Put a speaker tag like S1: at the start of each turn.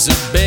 S1: is a